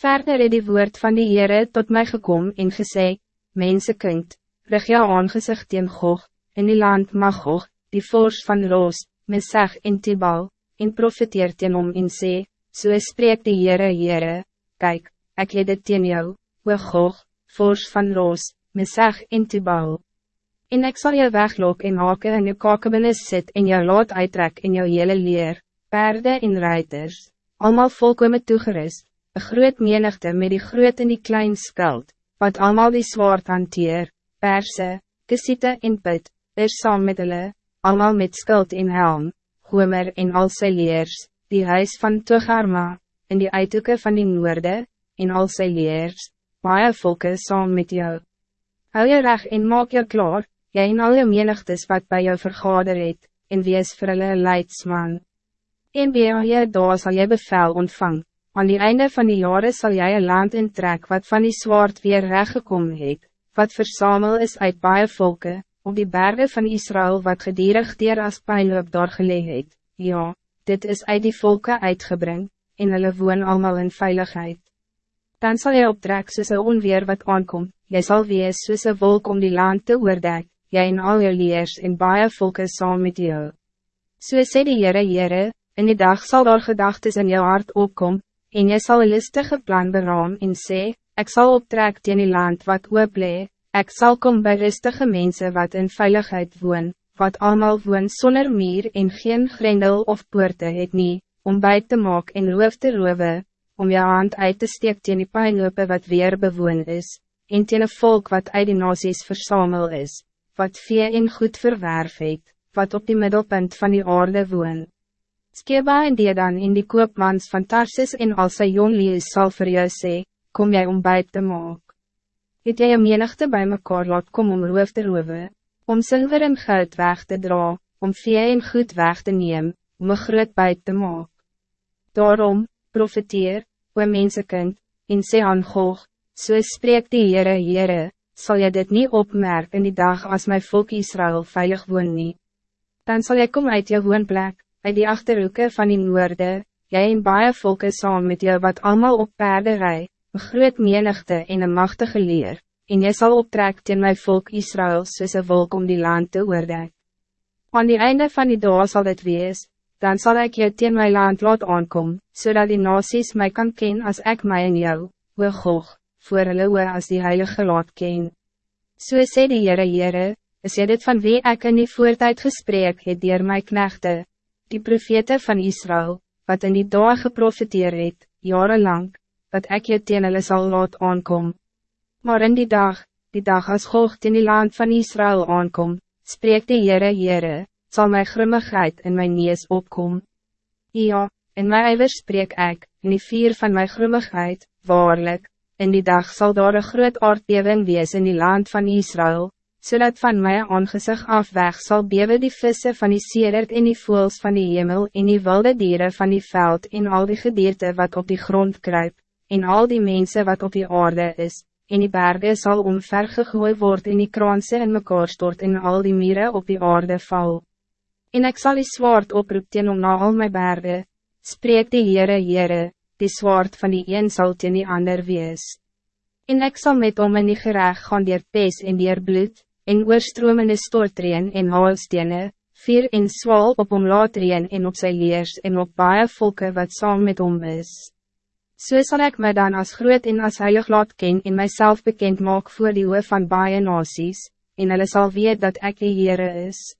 Verder het die woord van die Heere tot mij gekom en gesê, Mensenkind, rig jou aangezicht teen Gog, in die land Magog, die vors van Roos, Mesach en Tibal, en profiteer teen hom en sê, So spreek die Heere Heere, Kijk, ik het dit teen jou, o Gog, vors van Roos, Mesach en Tibal. En ik zal je weglok en haken in je kakebenis sit en jou laat uittrek in jou hele leer, perde en ruiters, allemaal volkome toegerust, een groot menigte met die groot en die klein skuld, wat allemaal die zwaard hanteer, perse, kesiete en put, er saam met hulle, allemaal met skuld en helm, gomer en al sy leers, die huis van Togarma, en die uithoeken van die noorde, en al sy leers, baie volke saam met jou. Hou je reg en maak je klaar, jy en al je menigtes wat bij jou vergader het, en wees vir hulle leidsman. En bij je daar sal jy bevel ontvang, aan die einde van die jaren zal jij een land intrek wat van die zwaard weer reggekom het, wat versamel is uit baie volke, op die bergen van Israël wat gedierig dier as pijnloop daar geleg het, ja, dit is uit die volke uitgebring, en hulle woon allemaal in veiligheid. Dan zal jy optrek soos een onweer wat aankom, jy sal wees soos een wolk om die land te oordek, jy en al jou leers en baie volke saam met jou. So sê die Heere Heere, in die dag zal daar gedagtes in jou hart opkom, en jy sal een listige plan beraam en sê, ek sal optrek teen die land wat ooplee, ek sal kom by rustige mensen wat in veiligheid woon, wat allemaal woon sonder meer en geen grendel of poorte het nie, om bij te maak en roof te roewe, om jou hand uit te steek teen die pijnlope wat weer bewoon is, en teen een volk wat uit die nasies versamel is wat vee en goed verwerf het, wat op die middelpunt van die aarde woon. Skeba en Dedan in die koopmans van Tarsis en al sy jonglies sal vir jou sê, kom jy om bij te maak. Het jy een menigte bij mekaar laat kom om roof te roewe, om zilver en goud weg te dra, om vee en goed weg te neem, om een groot buit te maak. Daarom, profiteer, o mensekind, en sê aan Gog, so spreek die Heere Heere, zal je dit niet opmerken in die dag als mijn volk Israël veilig woon nie. Dan zal je komen uit je woonplek, uit die achterhoeken van die noorde, jij en baie volke saam met jou wat allemaal op paarden rij, een groot menigte en een machtige leer, en jy sal optrek teen my volk Israël soos een wolk om die land te oordek. Aan die einde van die dag zal het wees, dan zal ik je teen my land laat aankom, zodat die nasies mij kan ken als ik mij en jou, we goog voor hulle oor as die heilige laat ken. So sê die Heere Heere, is jy dit van wie ek in die voortijd gesprek het dier my knechte, die profete van Israël, wat in die dag geprofiteer het, jarenlang, dat ek je teen hulle sal laat aankom. Maar in die dag, die dag as Gog in die land van Israël aankom, spreek die Heere Heere, zal my grimmigheid in my nees opkom. Ja, in my eiwer spreek ek, in die vier van my grimmigheid, waarlik, In die dag zal daar een groot aardbeving wees in die land van Israël, zodat van mij aangezicht af weg zal beven die vissen van die sedert en die voels van die hemel en die wilde dieren van die veld en al die gedierte wat op die grond kruip, en al die mensen wat op die aarde is, en die bergen zal omvergegooi worden en die kranse in mekaar stort en al die mieren op die aarde val. En ik zal die zwaard oproep om na al mijn bergen, spreek die Heere Heere, die zwaard van die een zal teen die ander wees. En ik zal met om in die gerecht gaan dier pes en dier bloed, en oorstromende stortreen en haalstene, vier en swal op om laatreen en op sy leers en op baie volke wat saam met hom is. So zal ik mij dan als groot en als heilig laat ken en mijzelf bekend maak voor die oor van baie nasies, en hulle sal weet dat ik die Heere is.